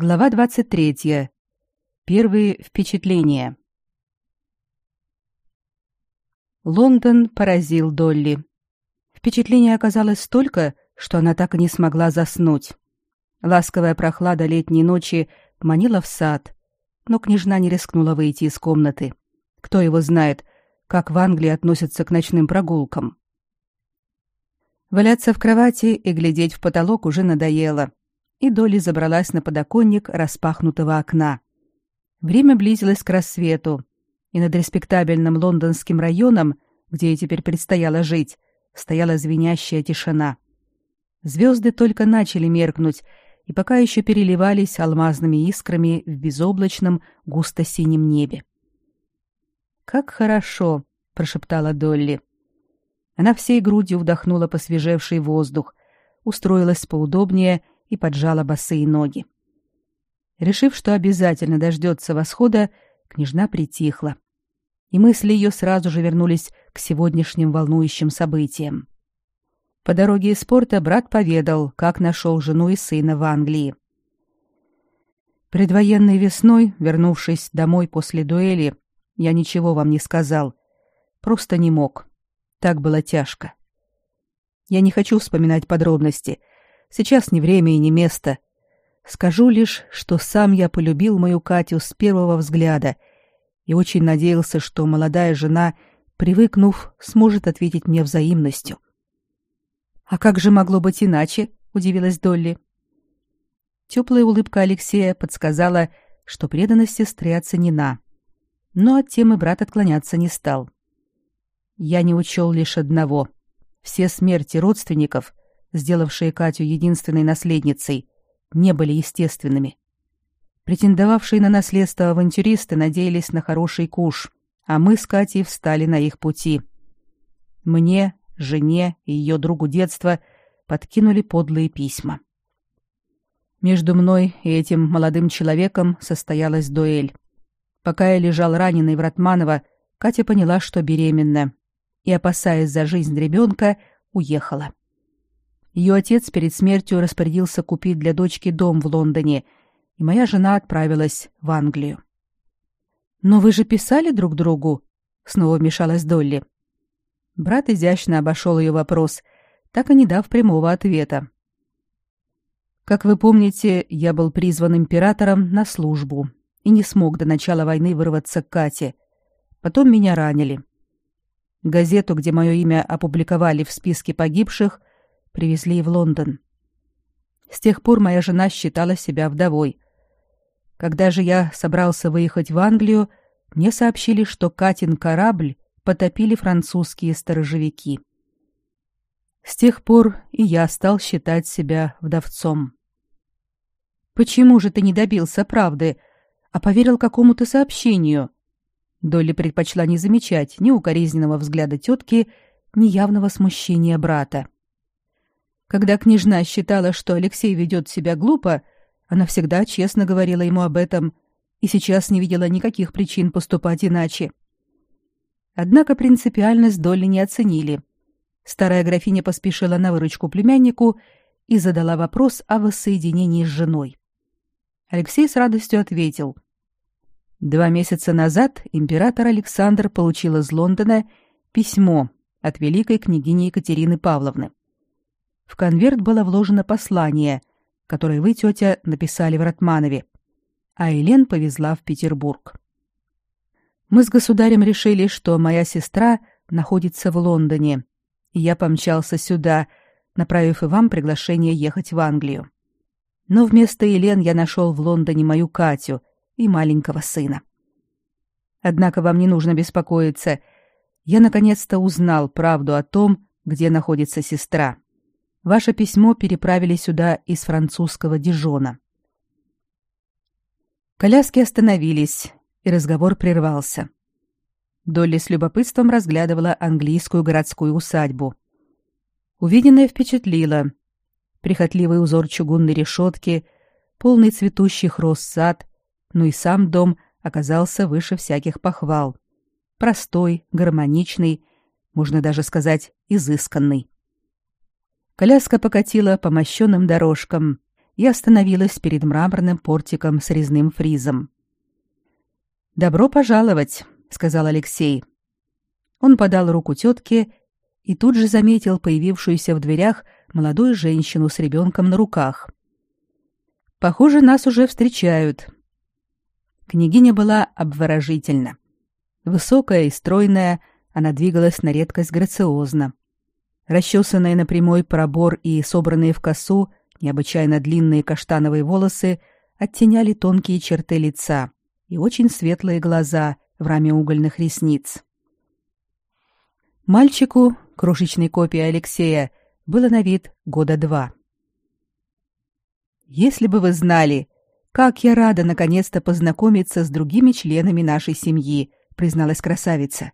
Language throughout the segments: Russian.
Глава 23. Первые впечатления. Лондон поразил Долли. Впечатлений оказалось столько, что она так и не смогла заснуть. Ласковая прохлада летней ночи манила в сад, но княжна не рискнула выйти из комнаты. Кто его знает, как в Англии относятся к ночным прогулкам. Валяться в кровати и глядеть в потолок уже надоело, и Долли забралась на подоконник распахнутого окна. Время близилось к рассвету, и над респектабельным лондонским районом, где ей теперь предстояло жить, стояла звенящая тишина. Звезды только начали меркнуть, и пока еще переливались алмазными искрами в безоблачном густо-синем небе. «Как хорошо!» — прошептала Долли. Она всей грудью вдохнула посвежевший воздух, устроилась поудобнее и поджала босые ноги. Решив, что обязательно дождется восхода, княжна притихла. И мысли ее сразу же вернулись к сегодняшним волнующим событиям. По дороге из порта брат поведал, как нашел жену и сына в Англии. Предвоенной весной, вернувшись домой после дуэли, я ничего вам не сказал. Просто не мог. Так было тяжко. Я не хочу вспоминать подробности. Сейчас не время и не место. Скажу лишь, что сам я полюбил мою Катю с первого взгляда и очень надеялся, что молодая жена, привыкнув, сможет ответить мне взаимностью. А как же могло быть иначе? удивилась Долли. Теплая улыбка Алексея подсказала, что преданность сестры оценена. Но от темы брат отклоняться не стал. Я не учел лишь одного. Все смерти родственников, сделавшие Катю единственной наследницей, не были естественными. Претендовавшие на наследство авантюристы надеялись на хороший куш, а мы с Катей встали на их пути. Мне, жене и ее другу детства подкинули подлые письма. Между мной и этим молодым человеком состоялась дуэль. Пока я лежал раненый в Ратманово, Катя поняла, что беременна, и, опасаясь за жизнь ребенка, уехала. Ее отец перед смертью распорядился купить для дочки дом в Лондоне, и моя жена отправилась в Англию. «Но вы же писали друг другу?» — снова вмешалась Долли. Брат изящно обошел ее вопрос, так и не дав прямого ответа. Как вы помните, я был призван императором на службу и не смог до начала войны вырваться к Кате. Потом меня ранили. Газету, где мое имя опубликовали в списке погибших, привезли в Лондон. С тех пор моя жена считала себя вдовой. Когда же я собрался выехать в Англию, мне сообщили, что Катин корабль потопили французские сторожевики. С тех пор и я стал считать себя вдовцом. Почему же ты не добился правды, а поверил какому-то сообщению? Долли предпочла не замечать ни укоризненного взгляда тетки, ни явного смущения брата. Когда княжна считала, что Алексей ведет себя глупо, она всегда честно говорила ему об этом и сейчас не видела никаких причин поступать иначе. Однако принципиальность Долли не оценили. Старая графиня поспешила на выручку племяннику и задала вопрос о воссоединении с женой. Алексей с радостью ответил — Два месяца назад император Александр получил из Лондона письмо от великой княгини Екатерины Павловны. В конверт было вложено послание, которое вы, тетя, написали в Ратманове, а Елен повезла в Петербург. Мы с государем решили, что моя сестра находится в Лондоне, и я помчался сюда, направив и вам приглашение ехать в Англию. Но вместо Елен я нашел в Лондоне мою Катю, и маленького сына. Однако вам не нужно беспокоиться. Я наконец-то узнал правду о том, где находится сестра. Ваше письмо переправили сюда из французского Дижона. Коляски остановились, и разговор прервался. Долли с любопытством разглядывала английскую городскую усадьбу. Увиденное впечатлило. Прихотливый узор чугунной решетки, полный цветущих роз сад, но и сам дом оказался выше всяких похвал. Простой, гармоничный, можно даже сказать, изысканный. Коляска покатила по мощенным дорожкам, и остановилась перед мраморным портиком с резным фризом. «Добро пожаловать», — сказал Алексей. Он подал руку тетке и тут же заметил появившуюся в дверях молодую женщину с ребенком на руках. «Похоже, нас уже встречают». Княгиня была обворожительна. Высокая и стройная, она двигалась на редкость грациозно. Расчесанные на прямой пробор и собранные в косу, необычайно длинные каштановые волосы оттеняли тонкие черты лица и очень светлые глаза в раме угольных ресниц. Мальчику, крошечной копии Алексея, было на вид года два. Если бы вы знали, как я рада наконец-то познакомиться с другими членами нашей семьи, призналась красавица.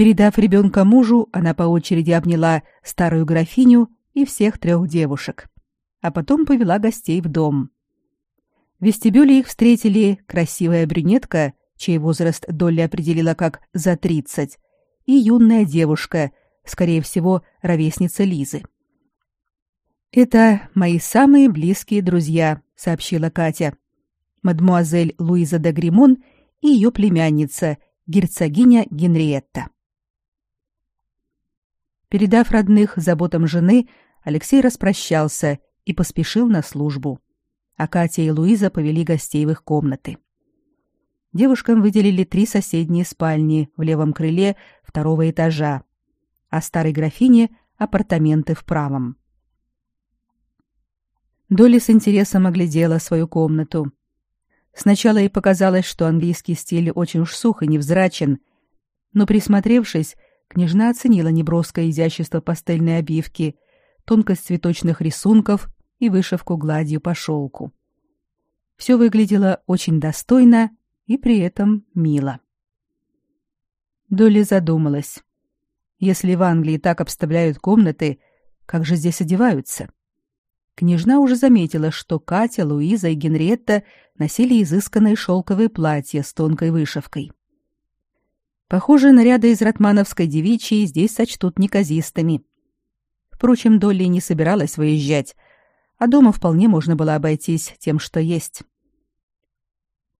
Передав ребенка мужу, она по очереди обняла старую графиню и всех трех девушек, а потом повела гостей в дом. В вестибюле их встретили красивая брюнетка, чей возраст Долли определила как за тридцать, и юная девушка, скорее всего, ровесница Лизы. «Это мои самые близкие друзья», — сообщила Катя. «Мадмуазель Луиза де Гримон и ее племянница, герцогиня Генриетта». Передав родных заботам жены, Алексей распрощался и поспешил на службу. А Катя и Луиза повели гостей в их комнаты. Девушкам выделили три соседние спальни в левом крыле второго этажа, а старой графине — апартаменты в правом. Долли с интересом оглядела свою комнату. Сначала ей показалось, что английский стиль очень уж сух и невзрачен, но, присмотревшись, княжна оценила неброское изящество пастельной обивки, тонкость цветочных рисунков и вышивку гладью по шелку. Все выглядело очень достойно и при этом мило. Долли задумалась. Если в Англии так обставляют комнаты, как же здесь одеваются? Княжна уже заметила, что Катя, Луиза и Генриетта носили изысканные шелковые платья с тонкой вышивкой. Похоже, наряды из ратмановской девичьей здесь сочтут неказистыми. Впрочем, Долли не собиралась выезжать, а дома вполне можно было обойтись тем, что есть.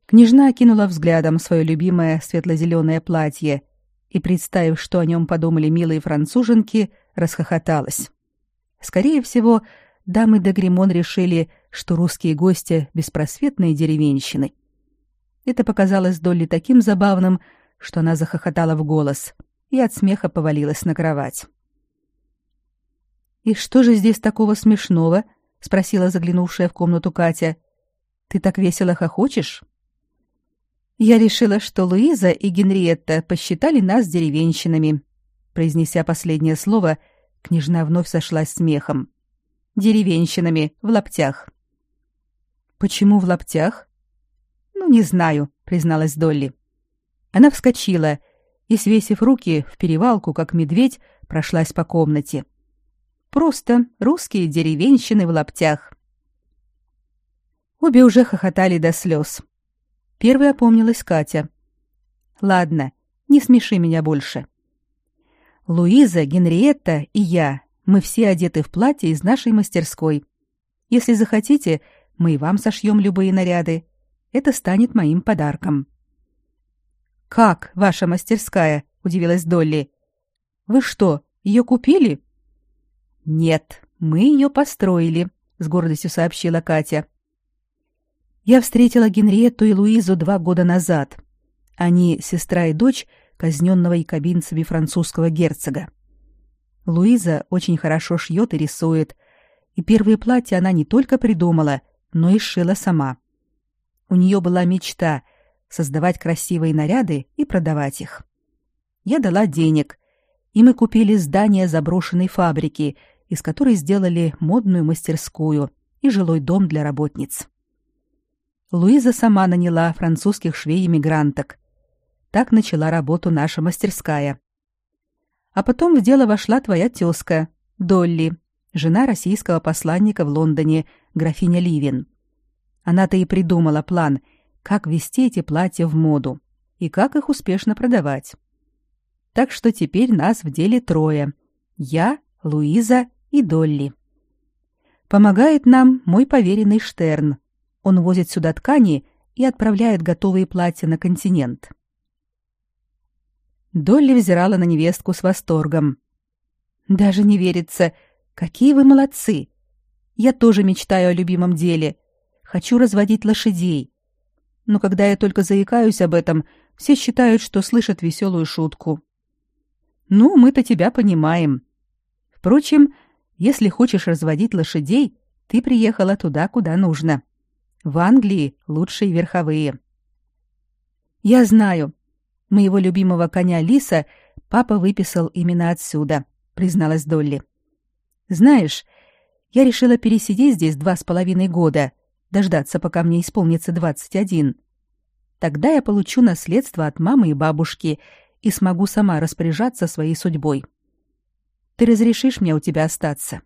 Княжна окинула взглядом свое любимое светло-зеленое платье и, представив, что о нем подумали милые француженки, расхохоталась. Скорее всего, дамы де Гримон решили, что русские гости — беспросветные деревенщины. Это показалось Долли таким забавным, что она захохотала в голос и от смеха повалилась на кровать. «И что же здесь такого смешного?» — спросила заглянувшая в комнату Катя. «Ты так весело хохочешь?» «Я решила, что Луиза и Генриетта посчитали нас деревенщинами». Произнеся последнее слово, княжна вновь сошлась смехом. «Деревенщинами, в лаптях». «Почему в лаптях?» «Ну, не знаю», — призналась Долли. Она вскочила и, свесив руки в перевалку, как медведь, прошлась по комнате. Просто русские деревенщины в лаптях. Обе уже хохотали до слез. Первой опомнилась Катя. «Ладно, не смеши меня больше. Луиза, Генриетта и я, мы все одеты в платье из нашей мастерской. Если захотите, мы и вам сошьем любые наряды. Это станет моим подарком». «Как ваша мастерская?» — удивилась Долли. «Вы что, ее купили?» «Нет, мы ее построили», — с гордостью сообщила Катя. «Я встретила Генриетту и Луизу два года назад. Они сестра и дочь казненного якобинцами французского герцога. Луиза очень хорошо шьет и рисует, и первые платья она не только придумала, но и сшила сама. У нее была мечта — создавать красивые наряды и продавать их. Я дала денег, и мы купили здание заброшенной фабрики, из которой сделали модную мастерскую и жилой дом для работниц. Луиза сама наняла французских швей-эмигранток. Так начала работу наша мастерская. А потом в дело вошла твоя тёзка, Долли, жена российского посланника в Лондоне, графиня Ливин. Она-то и придумала план — как ввести эти платья в моду и как их успешно продавать. Так что теперь нас в деле трое. Я, Луиза и Долли. Помогает нам мой поверенный Штерн. Он возит сюда ткани и отправляет готовые платья на континент. Долли взирала на невестку с восторгом. Даже не верится, какие вы молодцы. Я тоже мечтаю о любимом деле. Хочу разводить лошадей. Но когда я только заикаюсь об этом, все считают, что слышат веселую шутку. Ну, мы-то тебя понимаем. Впрочем, если хочешь разводить лошадей, ты приехала туда, куда нужно. В Англии лучшие верховые. Я знаю. Моего любимого коня Лиса папа выписал именно отсюда, призналась Долли. Знаешь, я решила пересидеть здесь два с половиной года, дождаться, пока мне исполнится двадцать один. Тогда я получу наследство от мамы и бабушки и смогу сама распоряжаться своей судьбой. Ты разрешишь мне у тебя остаться?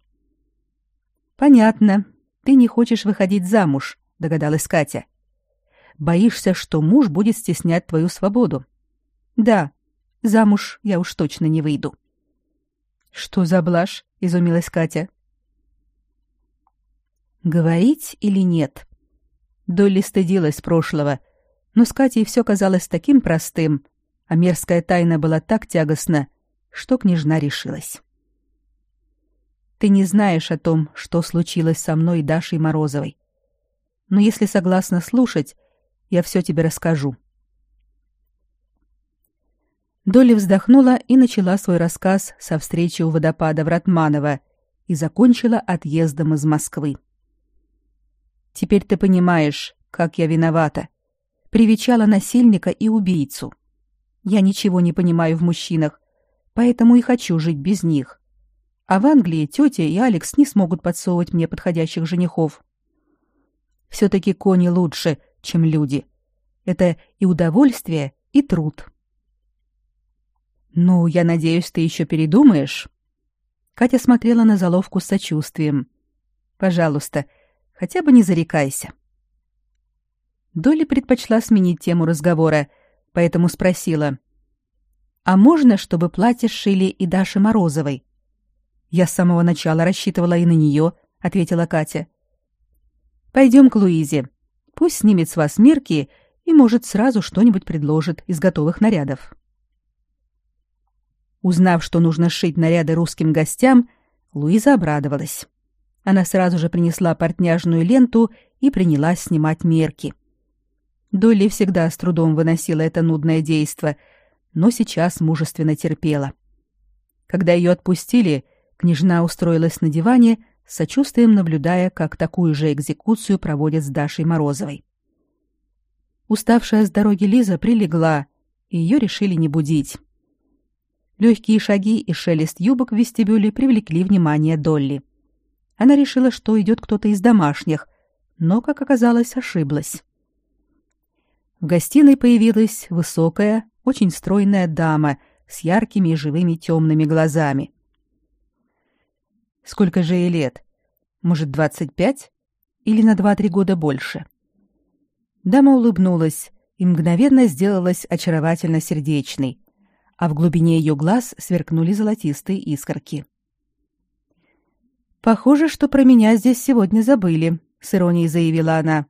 Понятно. Ты не хочешь выходить замуж, догадалась Катя. Боишься, что муж будет стеснять твою свободу? Да. Замуж я уж точно не выйду. Что за блажь? изумилась Катя. Говорить или нет? Долли стыдилась прошлого, но с Катей все казалось таким простым, а мерзкая тайна была так тягостна, что княжна решилась. Ты не знаешь о том, что случилось со мной и Дашей Морозовой. Но если согласна слушать, я все тебе расскажу. Долли вздохнула и начала свой рассказ со встречи у водопада в Ратманово и закончила отъездом из Москвы. Теперь ты понимаешь, как я виновата. Привечала насильника и убийцу. Я ничего не понимаю в мужчинах, поэтому и хочу жить без них. А в Англии тетя и Алекс не смогут подсовывать мне подходящих женихов. Все-таки кони лучше, чем люди. Это и удовольствие, и труд. Ну, я надеюсь, ты еще передумаешь. Катя смотрела на заловку с сочувствием. Пожалуйста, Хотя бы не зарекайся. Долли предпочла сменить тему разговора, поэтому спросила. «А можно, чтобы платье сшили и Даше Морозовой?» «Я с самого начала рассчитывала и на нее», — ответила Катя. «Пойдем к Луизе. Пусть снимет с вас мерки и, может, сразу что-нибудь предложит из готовых нарядов». Узнав, что нужно сшить наряды русским гостям, Луиза обрадовалась. Она сразу же принесла портняжную ленту и принялась снимать мерки. Долли всегда с трудом выносила это нудное действо, но сейчас мужественно терпела. Когда ее отпустили, княжна устроилась на диване, с сочувствием наблюдая, как такую же экзекуцию проводят с Дашей Морозовой. Уставшая с дороги Лиза прилегла, и ее решили не будить. Легкие шаги и шелест юбок в вестибюле привлекли внимание Долли. — она решила, что идет кто-то из домашних, но, как оказалось, ошиблась. В гостиной появилась высокая, очень стройная дама с яркими и живыми темными глазами. Сколько же ей лет? Может, двадцать пять? Или на два-три года больше? Дама улыбнулась и мгновенно сделалась очаровательно сердечной, а в глубине ее глаз сверкнули золотистые искорки. Похоже, что про меня здесь сегодня забыли, с иронией заявила она.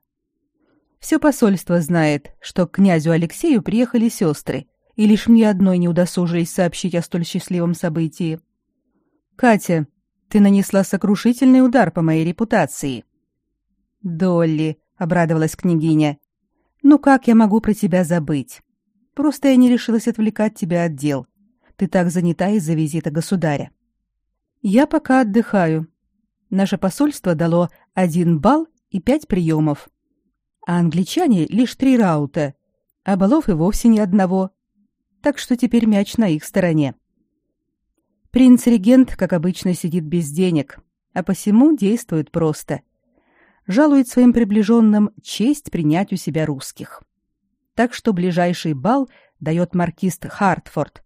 Все посольство знает, что к князю Алексею приехали сестры, и лишь мне одной не удосужились сообщить о столь счастливом событии. Катя, ты нанесла сокрушительный удар по моей репутации. Долли, обрадовалась княгиня. Ну как я могу про тебя забыть? Просто я не решилась отвлекать тебя от дел. Ты так занята из-за визита государя. Я пока отдыхаю, Наше посольство дало один балл и пять приемов. А англичане лишь три раута, а баллов и вовсе ни одного. Так что теперь мяч на их стороне. Принц-регент, как обычно, сидит без денег, а посему действует просто. Жалует своим приближенным честь принять у себя русских. Так что ближайший бал дает маркист Хартфорд,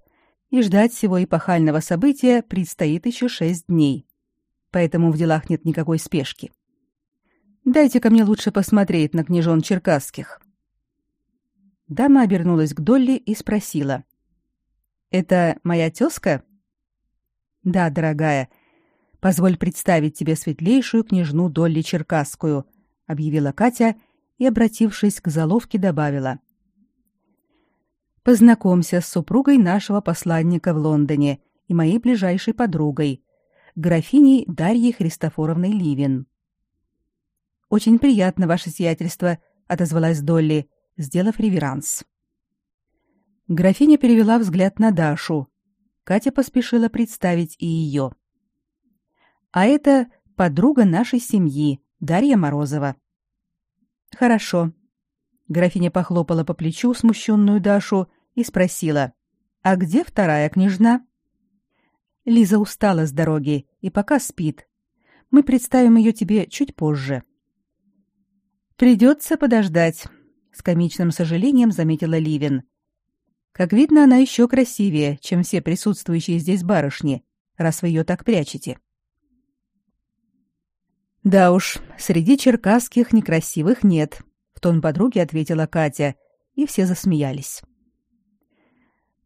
и ждать всего эпохального события предстоит еще шесть дней поэтому в делах нет никакой спешки. Дайте-ка мне лучше посмотреть на княжон черкасских. Дама обернулась к Долли и спросила: "Это моя тёзка?" "Да, дорогая. Позволь представить тебе светлейшую княжну Долли Черкасскую, объявила Катя и, обратившись к заловке, добавила: Познакомься с супругой нашего посланника в Лондоне и моей ближайшей подругой, графиней Дарьей Христофоровной Ливин. Очень приятно, ваше сиятельство, отозвалась Долли, сделав реверанс. Графиня перевела взгляд на Дашу. Катя поспешила представить и ее. А это подруга нашей семьи, Дарья Морозова. Хорошо. Графиня похлопала по плечу смущенную Дашу и спросила: "А где вторая княжна?" Лиза устала с дороги и пока спит. Мы представим ее тебе чуть позже. Придется подождать, с комичным сожалением заметила Ливин. Как видно, она еще красивее, чем все присутствующие здесь барышни, раз вы ее так прячете. Да уж, среди черкасских некрасивых нет, в тон подруги ответила Катя, и все засмеялись.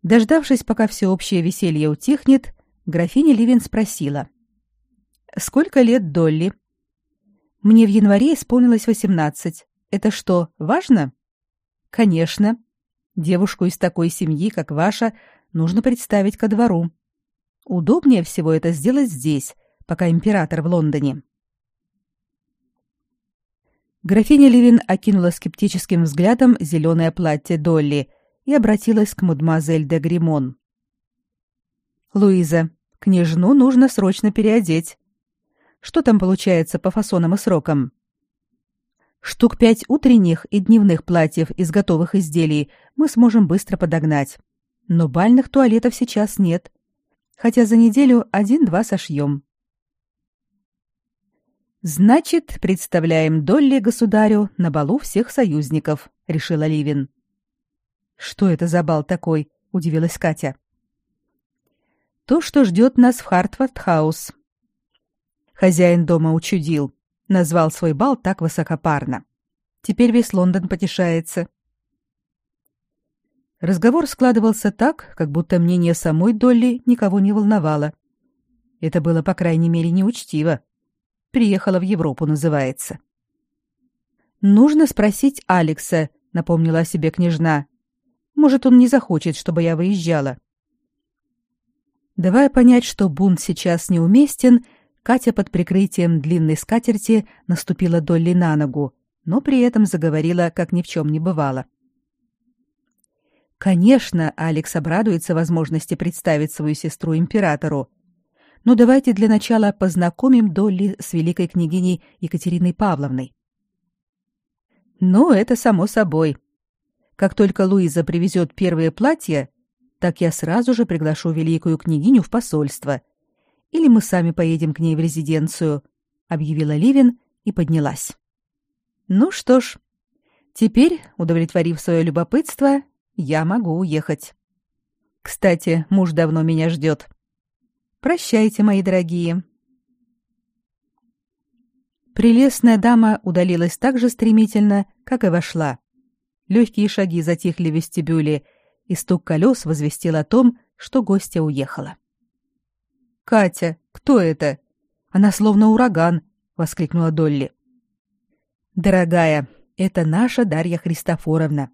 Дождавшись, пока всеобщее веселье утихнет, графиня Ливин спросила: "Сколько лет Долли?" "Мне в январе исполнилось восемнадцать. Это что, важно?" "Конечно. Девушку из такой семьи, как ваша, нужно представить ко двору. Удобнее всего это сделать здесь, пока император в Лондоне." Графиня Ливин окинула скептическим взглядом зеленое платье Долли и обратилась к мадемуазель де Гримон. «Луиза, княжну нужно срочно переодеть. Что там получается по фасонам и срокам?» «Штук пять утренних и дневных платьев из готовых изделий мы сможем быстро подогнать. Но бальных туалетов сейчас нет. Хотя за неделю один-два сошьем». Значит, представляем Долли государю на балу всех союзников, решила Ливин. Что это за бал такой? удивилась Катя. То, что ждет нас в Хартфорд-хаус. Хозяин дома учудил, назвал свой бал так высокопарно. Теперь весь Лондон потешается. Разговор складывался так, как будто мнение самой Долли никого не волновало. Это было, по крайней мере, неучтиво. Приехала в Европу, называется. Нужно спросить Алекса, напомнила о себе княжна. Может, он не захочет, чтобы я выезжала. Давая понять, что бунт сейчас неуместен, Катя под прикрытием длинной скатерти наступила Долли на ногу, но при этом заговорила, как ни в чем не бывало. Конечно, Алекс обрадуется возможности представить свою сестру императору, но давайте для начала познакомим Долли с великой княгиней Екатериной Павловной. Ну, это само собой. Как только Луиза привезет первое платье, так я сразу же приглашу великую княгиню в посольство. Или мы сами поедем к ней в резиденцию, объявила Ливин и поднялась. Ну что ж, теперь, удовлетворив свое любопытство, я могу уехать. Кстати, муж давно меня ждет. Прощайте, мои дорогие. Прелестная дама удалилась так же стремительно, как и вошла. Легкие шаги затихли в вестибюле, и стук колес возвестил о том, что гостья уехала. Катя, кто это? Она словно ураган, воскликнула Долли. Дорогая, это наша Дарья Христофоровна.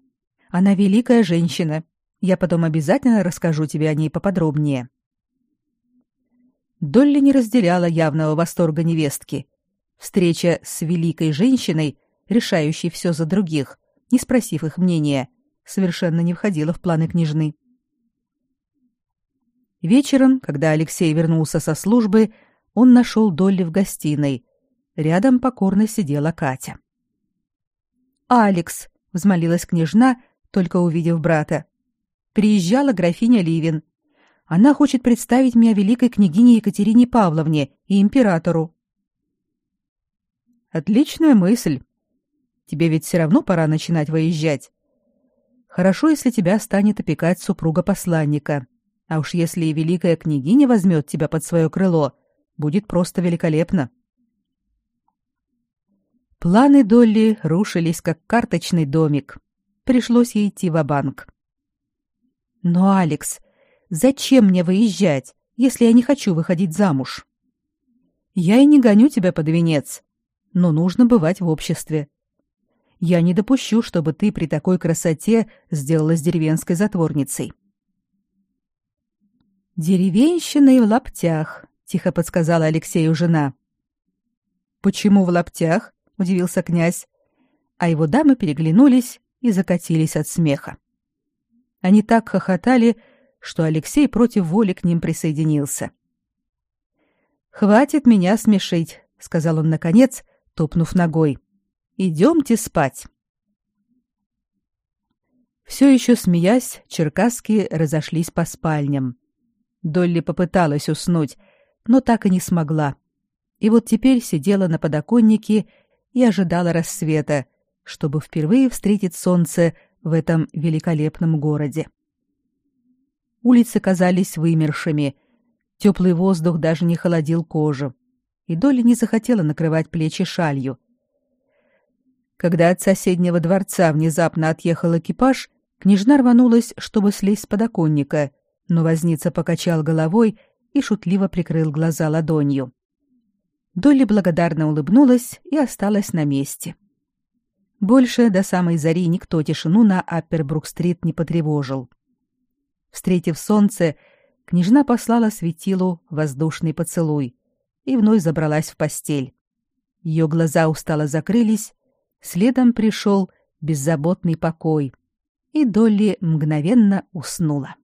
Она великая женщина. Я потом обязательно расскажу тебе о ней поподробнее. Долли не разделяла явного восторга невестки. Встреча с великой женщиной, решающей все за других, не спросив их мнения, совершенно не входила в планы княжны. Вечером, когда Алексей вернулся со службы, он нашел Долли в гостиной. Рядом покорно сидела Катя. «Алекс», — взмолилась княжна, только увидев брата. «Приезжала графиня Ливин. Она хочет представить меня великой княгине Екатерине Павловне и императору. Отличная мысль. Тебе ведь все равно пора начинать выезжать. Хорошо, если тебя станет опекать супруга посланника. А уж если и великая княгиня возьмет тебя под свое крыло, будет просто великолепно. Планы Долли рушились как карточный домик. Пришлось ей идти в банк Но Алекс, Зачем мне выезжать, если я не хочу выходить замуж? Я и не гоню тебя под венец, но нужно бывать в обществе. Я не допущу, чтобы ты при такой красоте сделалась деревенской затворницей. Деревенщина и в лаптях, тихо подсказала Алексею жена. Почему в лаптях? удивился князь, а его дамы переглянулись и закатились от смеха. Они так хохотали, что Алексей против воли к ним присоединился. Хватит меня смешить, сказал он наконец, топнув ногой. Идемте спать. Все еще смеясь, черкасские разошлись по спальням. Долли попыталась уснуть, но так и не смогла. И вот теперь сидела на подоконнике и ожидала рассвета, чтобы впервые встретить солнце в этом великолепном городе. Улицы казались вымершими, теплый воздух даже не холодил кожу, и Долли не захотела накрывать плечи шалью. Когда от соседнего дворца внезапно отъехал экипаж, княжна рванулась, чтобы слезть с подоконника, но возница покачал головой и шутливо прикрыл глаза ладонью. Долли благодарно улыбнулась и осталась на месте. Больше до самой зари никто тишину на Аппербрук-стрит не потревожил. Встретив солнце, княжна послала светилу воздушный поцелуй и вновь забралась в постель. Ее глаза устало закрылись, следом пришел беззаботный покой, и Долли мгновенно уснула.